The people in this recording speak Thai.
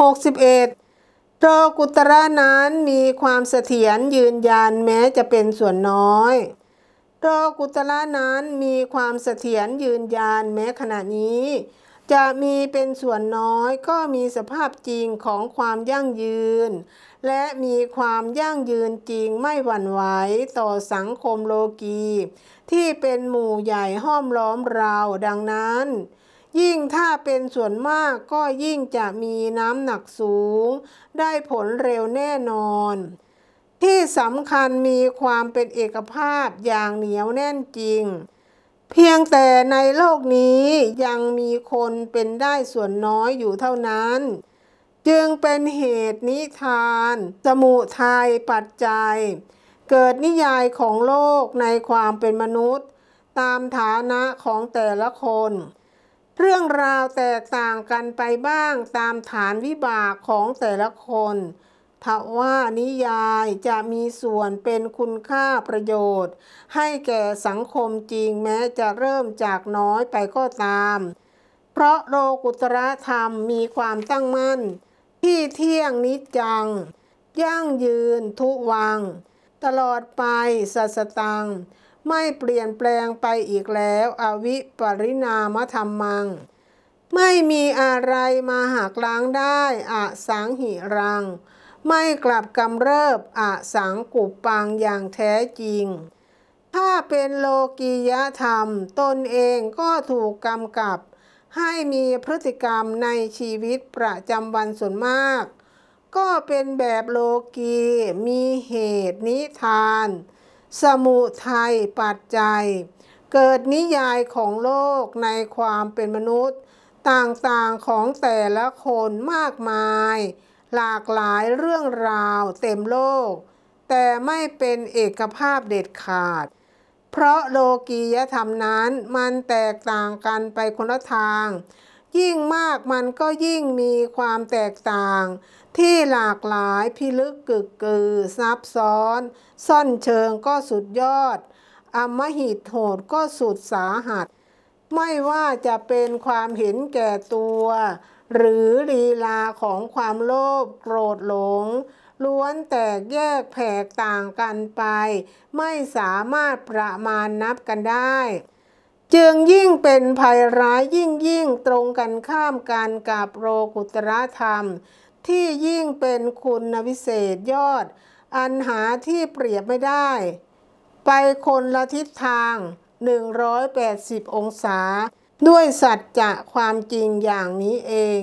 61โลกุตระนั้นมีความเสถียรยืนยันแม้จะเป็นส่วนน้อยโลกุตระนั้นมีความเสถียรยืนยันแม้ขณะนี้ จะมีเป็นส่วนน้อยก็มีสภาพจริงของความยั่งยืน และมีความยั่งยืนจริงไม่หวั่นไหวต่อสังคมโลกี ที่เป็นหมู่ใหญ่ห้อมล้อมเราดังนั้น ยิ่งถ้าเป็นส่วนมากก็ยิ่งจะมีน้ำหนักสูง ได้ผลเร็วแน่นอน ที่สำคัญมีความเป็นเอกภาพอย่างเหนียวแน่นจริง เพียงแต่ในโลกนี้ยังมีคนเป็นได้ส่วนน้อยอยู่เท่านั้น จึงเป็นเหตุนิทาน สมุทัยปัจจัย เกิดนิยายของโลกในความเป็นมนุษย์ ตามฐานะของแต่ละคน เรื่องราวแตกต่างกันไปบ้างตามฐานวิบากของแต่ละคนทว่านิยายจะมีส่วนเป็นคุณค่าประโยชน์ ให้แก่สังคมจริงแม้จะเริ่มจากน้อยไปก็ตาม เพราะโลกุตรธรรมมีความตั้งมั่น ที่เที่ยงนิจจัง ยั่งยืนทุวัง ตลอดไปสัสตัง ไม่เปลี่ยนแปลงไปอีกแล้วอวิปริณามธรรมัง ไม่มีอะไรมาหักล้างได้อะสังหิรัง ไม่กลับกำเริบอะสังกุปปังอย่างแท้จริง ถ้าเป็นโลกียธรรม ตนเองก็ถูกกำกับ ให้มีพฤติกรรมในชีวิตประจำวันส่วนมาก ก็เป็นแบบโลกีมีเหตุนิทาน สมุทัยปัจจัย เกิดนิยายของโลกในความเป็นมนุษย์ ต่างๆของแต่ละคนมากมาย หลากหลายเรื่องราวเต็มโลก แต่ไม่เป็นเอกภาพเด็ดขาด เพราะโลกียธรรมนั้นมันแตกต่างกันไปคนละทาง ยิ่งมากมันก็ยิ่งมีความแตกต่าง ที่หลากหลายพิลึกกึกกือ ซับซ้อน ซ่อนเชิงก็สุดยอด อมหิตโหดก็สุดสาหัส ไม่ว่าจะเป็นความเห็นแก่ตัว หรือลีลาของความโลภโกรธหลง ล้วนแตกแยกแผกต่างกันไป ไม่สามารถประมาณนับกันได้ จึงยิ่งเป็นภัยร้ายยิ่งยิ่งตรงกันข้ามกันกับโลกุตระธรรม ที่ยิ่งเป็นคุณวิเศษยอด อันหาที่เปรียบไม่ได้ ไปคนละทิศทาง 180 องศา ด้วยสัจจะความจริงอย่างนี้เอง